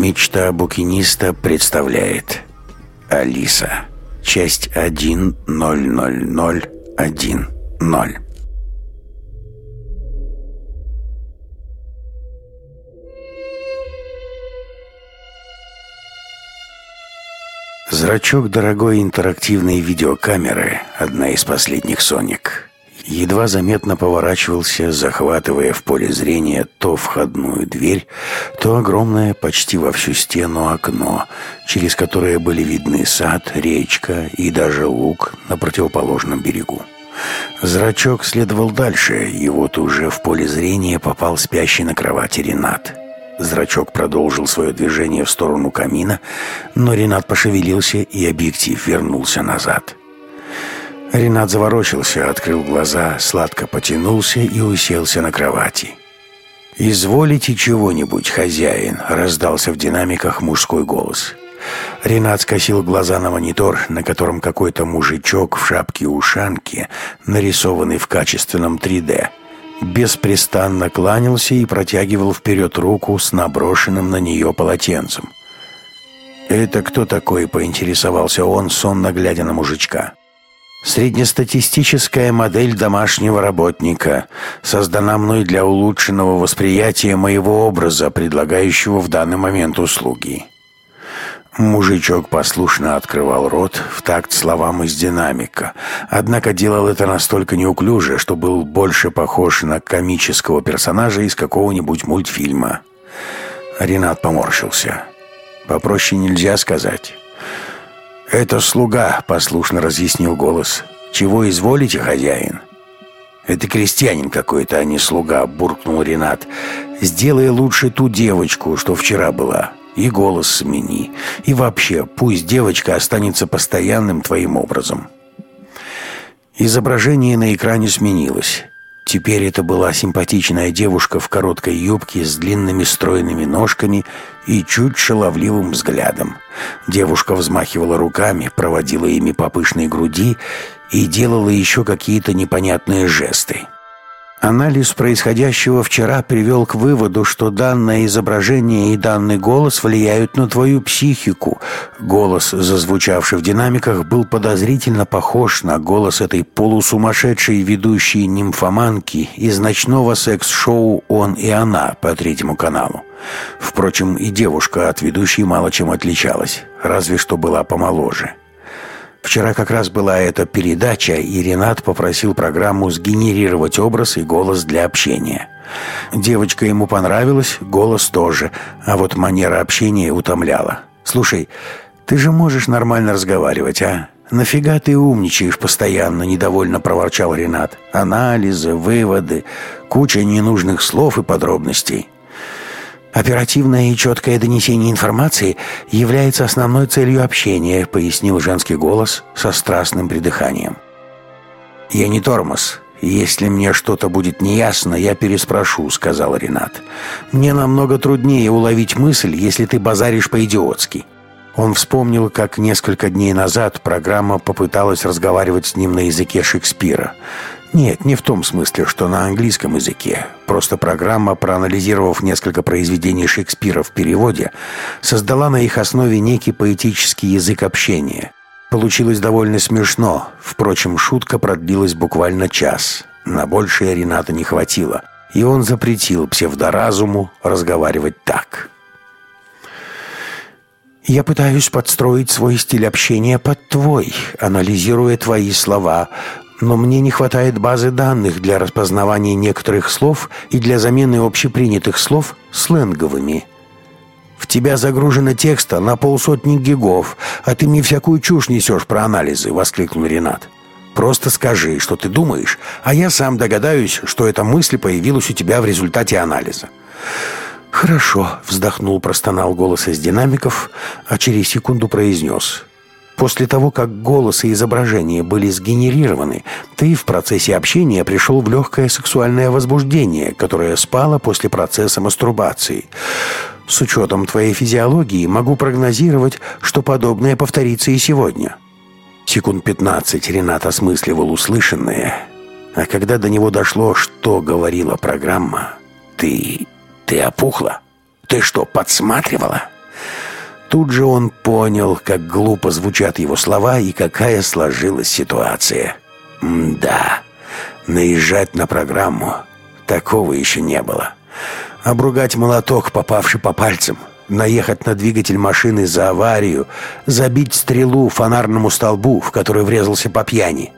Мечта букиниста представляет Алиса. Часть 1.00010. Зрачок дорогой интерактивной видеокамеры, одна из последних «Соник», едва заметно поворачивался, захватывая в поле зрения то входную дверь, то огромное почти во всю стену окно, через которое были видны сад, речка и даже луг на противоположном берегу. Зрачок следовал дальше, и вот уже в поле зрения попал спящий на кровати Ренат. Зрачок продолжил свое движение в сторону камина, но Ренат пошевелился, и объектив вернулся назад. Ренат заворочился, открыл глаза, сладко потянулся и уселся на кровати. «Изволите чего-нибудь, хозяин?» — раздался в динамиках мужской голос. Ренат скосил глаза на монитор, на котором какой-то мужичок в шапке-ушанке, нарисованный в качественном 3D, беспрестанно кланялся и протягивал вперед руку с наброшенным на нее полотенцем. «Это кто такой?» — поинтересовался он, сонно глядя на мужичка. Среднестатистическая модель домашнего работника создана мной для улучшенного восприятия моего образа, предлагающего в данный момент услуги. Мужичок послушно открывал рот в такт словам из динамика, однако делал это настолько неуклюже, что был больше похож на комического персонажа из какого-нибудь мультфильма. Ренат поморщился. «Попроще нельзя сказать». «Это слуга», — послушно разъяснил голос. «Чего изволите, хозяин?» «Это крестьянин какой-то, а не слуга», — буркнул Ренат. «Сделай лучше ту девочку, что вчера была. И голос смени. И вообще, пусть девочка останется постоянным твоим образом». Изображение на экране сменилось. Теперь это была симпатичная девушка в короткой юбке с длинными стройными ножками и чуть шаловливым взглядом. Девушка взмахивала руками, проводила ими по пышной груди и делала еще какие-то непонятные жесты. Анализ происходящего вчера привел к выводу, что данное изображение и данный голос влияют на твою психику. Голос, зазвучавший в динамиках, был подозрительно похож на голос этой полусумасшедшей ведущей нимфоманки из ночного секс-шоу «Он и она» по третьему каналу. Впрочем, и девушка от ведущей мало чем отличалась, разве что была помоложе. Вчера как раз была эта передача, и Ренат попросил программу сгенерировать образ и голос для общения. Девочка ему понравилась, голос тоже, а вот манера общения утомляла. «Слушай, ты же можешь нормально разговаривать, а? Нафига ты умничаешь постоянно?» – недовольно проворчал Ренат. «Анализы, выводы, куча ненужных слов и подробностей». «Оперативное и четкое донесение информации является основной целью общения», пояснил женский голос со страстным придыханием. «Я не тормоз. Если мне что-то будет неясно, я переспрошу», — сказал Ренат. «Мне намного труднее уловить мысль, если ты базаришь по-идиотски». Он вспомнил, как несколько дней назад программа попыталась разговаривать с ним на языке Шекспира. Нет, не в том смысле, что на английском языке. Просто программа, проанализировав несколько произведений Шекспира в переводе, создала на их основе некий поэтический язык общения. Получилось довольно смешно. Впрочем, шутка продлилась буквально час. На большее Рената не хватило. И он запретил псевдоразуму разговаривать так. «Я пытаюсь подстроить свой стиль общения под твой, анализируя твои слова, но мне не хватает базы данных для распознавания некоторых слов и для замены общепринятых слов сленговыми. В тебя загружено текста на полсотни гигов, а ты мне всякую чушь несешь про анализы», — воскликнул Ренат. «Просто скажи, что ты думаешь, а я сам догадаюсь, что эта мысль появилась у тебя в результате анализа». «Хорошо», — вздохнул, простонал голос из динамиков, а через секунду произнес. После того, как голос и изображение были сгенерированы, ты в процессе общения пришел в легкое сексуальное возбуждение, которое спало после процесса мастурбации. С учетом твоей физиологии могу прогнозировать, что подобное повторится и сегодня. Секунд пятнадцать Ренат осмысливал услышанное, а когда до него дошло, что говорила программа, ты... ты опухла? Ты что, подсматривала?» Тут же он понял, как глупо звучат его слова и какая сложилась ситуация. да, наезжать на программу такого еще не было. Обругать молоток, попавший по пальцам, наехать на двигатель машины за аварию, забить стрелу фонарному столбу, в который врезался по пьяни.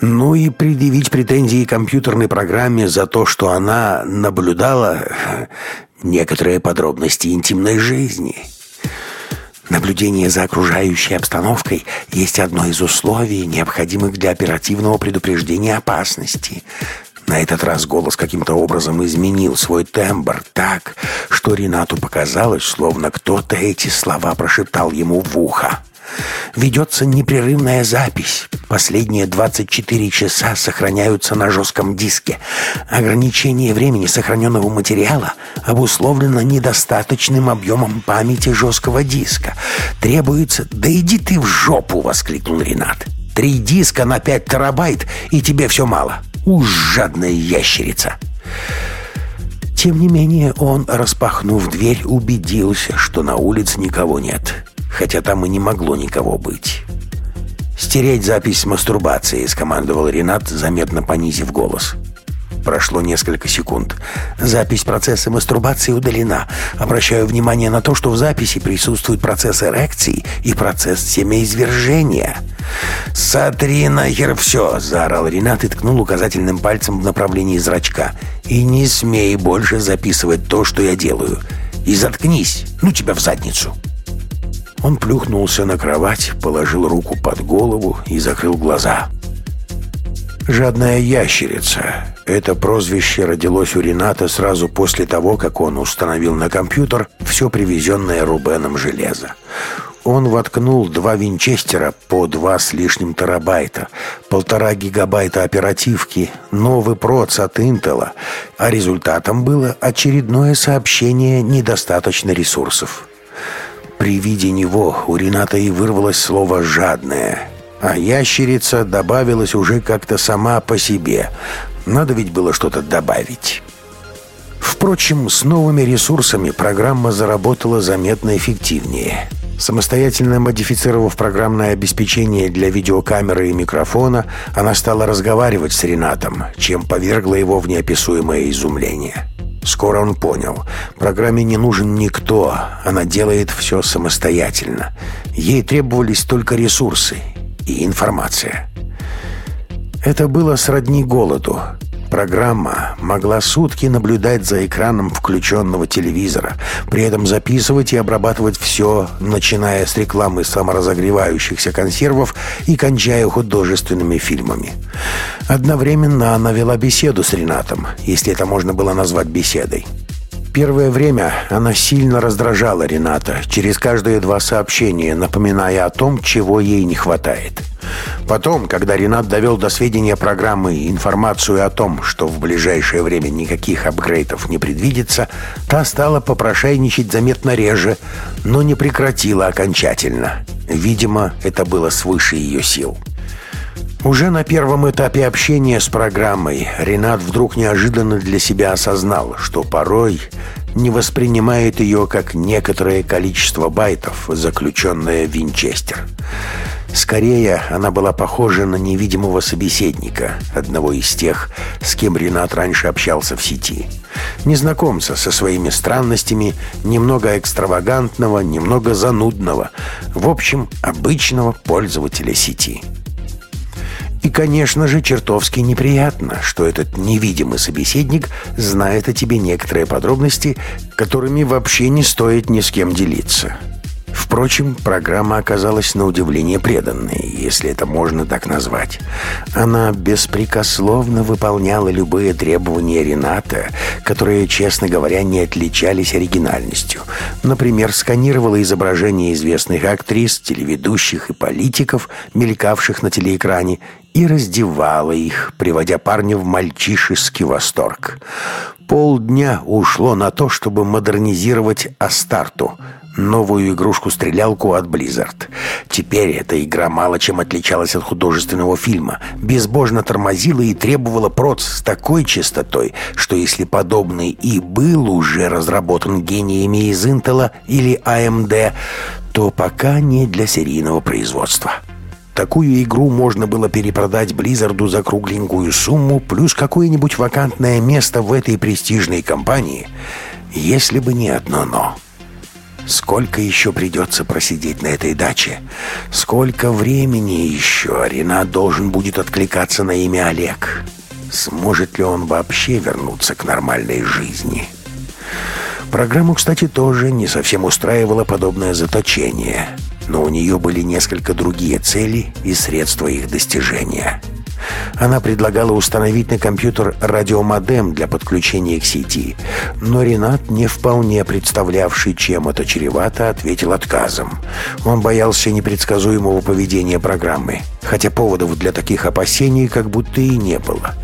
Ну и предъявить претензии компьютерной программе за то, что она наблюдала некоторые подробности интимной жизни. Наблюдение за окружающей обстановкой есть одно из условий, необходимых для оперативного предупреждения опасности. На этот раз голос каким-то образом изменил свой тембр так, что Ренату показалось, словно кто-то эти слова прошептал ему в ухо. Ведется непрерывная запись. Последние 24 часа сохраняются на жестком диске. Ограничение времени сохраненного материала обусловлено недостаточным объемом памяти жесткого диска. Требуется... «Да иди ты в жопу!» — воскликнул Ренат. «Три диска на 5 терабайт, и тебе все мало. Уж жадная ящерица!» Тем не менее, он, распахнув дверь, убедился, что на улице никого нет хотя там и не могло никого быть. «Стереть запись с мастурбацией», — скомандовал Ренат, заметно понизив голос. Прошло несколько секунд. Запись процесса мастурбации удалена. Обращаю внимание на то, что в записи присутствует процесс эрекции и процесс семяизвержения. «Сотри нахер все!» — заорал Ренат и ткнул указательным пальцем в направлении зрачка. «И не смей больше записывать то, что я делаю. И заткнись! Ну тебя в задницу!» Он плюхнулся на кровать, положил руку под голову и закрыл глаза. «Жадная ящерица» — это прозвище родилось у Рената сразу после того, как он установил на компьютер все привезенное Рубеном железо. Он воткнул два винчестера по два с лишним терабайта, полтора гигабайта оперативки, новый проц от Интела, а результатом было очередное сообщение «недостаточно ресурсов». При виде него у Рената и вырвалось слово «жадное». А ящерица добавилась уже как-то сама по себе. Надо ведь было что-то добавить. Впрочем, с новыми ресурсами программа заработала заметно эффективнее. Самостоятельно модифицировав программное обеспечение для видеокамеры и микрофона, она стала разговаривать с Ренатом, чем повергла его в неописуемое изумление. Скоро он понял. Программе не нужен никто. Она делает все самостоятельно. Ей требовались только ресурсы и информация. Это было сродни голоду. Программа могла сутки наблюдать за экраном включенного телевизора, при этом записывать и обрабатывать все, начиная с рекламы саморазогревающихся консервов и кончая художественными фильмами. Одновременно она вела беседу с Ренатом, если это можно было назвать беседой. Первое время она сильно раздражала Рената, через каждые два сообщения напоминая о том, чего ей не хватает. Потом, когда Ренат довел до сведения программы информацию о том, что в ближайшее время никаких апгрейдов не предвидится, та стала попрошайничать заметно реже, но не прекратила окончательно. Видимо, это было свыше ее сил. Уже на первом этапе общения с программой Ренат вдруг неожиданно для себя осознал, что порой не воспринимает ее как некоторое количество байтов, заключенное в Винчестер. Скорее, она была похожа на невидимого собеседника, одного из тех, с кем Ренат раньше общался в сети. Незнакомца со своими странностями, немного экстравагантного, немного занудного, в общем, обычного пользователя сети. И, конечно же, чертовски неприятно, что этот невидимый собеседник знает о тебе некоторые подробности, которыми вообще не стоит ни с кем делиться. Впрочем, программа оказалась на удивление преданной, если это можно так назвать. Она беспрекословно выполняла любые требования Рената, которые, честно говоря, не отличались оригинальностью. Например, сканировала изображения известных актрис, телеведущих и политиков, мелькавших на телеэкране, и раздевала их, приводя парня в мальчишеский восторг. Полдня ушло на то, чтобы модернизировать Астарту — новую игрушку-стрелялку от Blizzard. Теперь эта игра мало чем отличалась от художественного фильма, безбожно тормозила и требовала проц с такой частотой, что если подобный и был уже разработан гениями из Intel или AMD, то пока не для серийного производства. Такую игру можно было перепродать Близзарду за кругленькую сумму плюс какое-нибудь вакантное место в этой престижной компании, если бы не одно «но». Сколько еще придется просидеть на этой даче? Сколько времени еще Ренат должен будет откликаться на имя Олег? Сможет ли он вообще вернуться к нормальной жизни? Программу, кстати, тоже не совсем устраивало подобное заточение – но у нее были несколько другие цели и средства их достижения – она предлагала установить на компьютер радиомодем для подключения к сети, но Ренат, не вполне представлявший, чем это чревато, ответил отказом. Он боялся непредсказуемого поведения программы, хотя поводов для таких опасений как будто и не было.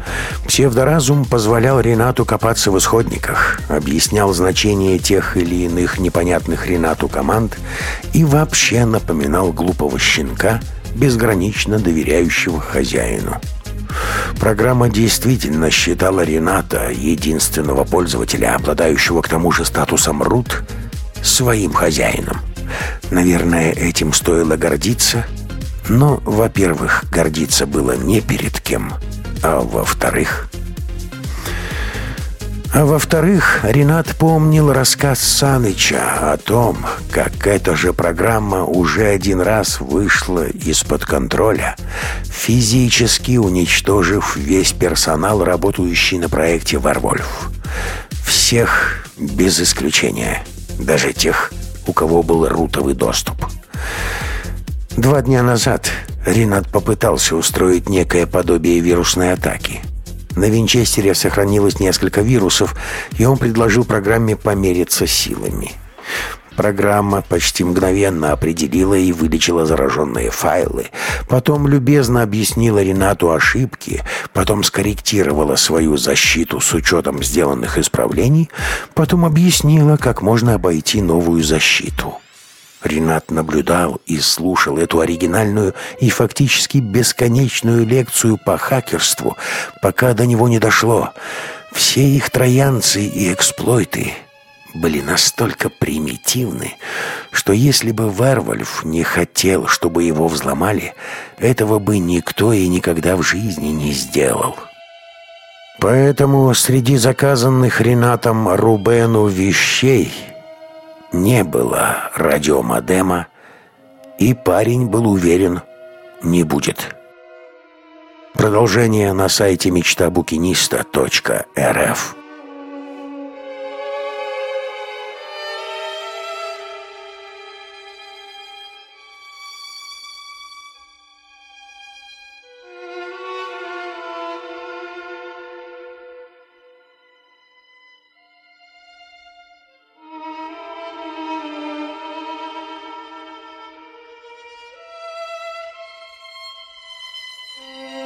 Псевдоразум позволял Ренату копаться в исходниках, объяснял значение тех или иных непонятных Ренату команд и вообще напоминал глупого щенка, безгранично доверяющего хозяину. Программа действительно считала Рената, единственного пользователя, обладающего к тому же статусом «рут», своим хозяином. Наверное, этим стоило гордиться, но, во-первых, гордиться было не перед кем, а во-вторых... А во-вторых, Ренат помнил рассказ Саныча о том, как эта же программа уже один раз вышла из-под контроля, физически уничтожив весь персонал, работающий на проекте «Варвольф». Всех без исключения, даже тех, у кого был рутовый доступ. Два дня назад Ренат попытался устроить некое подобие вирусной атаки – на Винчестере сохранилось несколько вирусов, и он предложил программе помериться силами. Программа почти мгновенно определила и вылечила зараженные файлы, потом любезно объяснила Ренату ошибки, потом скорректировала свою защиту с учетом сделанных исправлений, потом объяснила, как можно обойти новую защиту. Ренат наблюдал и слушал эту оригинальную и фактически бесконечную лекцию по хакерству, пока до него не дошло. Все их троянцы и эксплойты были настолько примитивны, что если бы Вервольф не хотел, чтобы его взломали, этого бы никто и никогда в жизни не сделал. Поэтому среди заказанных Ренатом Рубену вещей – не было радиомодема, и парень был уверен, не будет. Продолжение на сайте мечтабукиниста.рф Música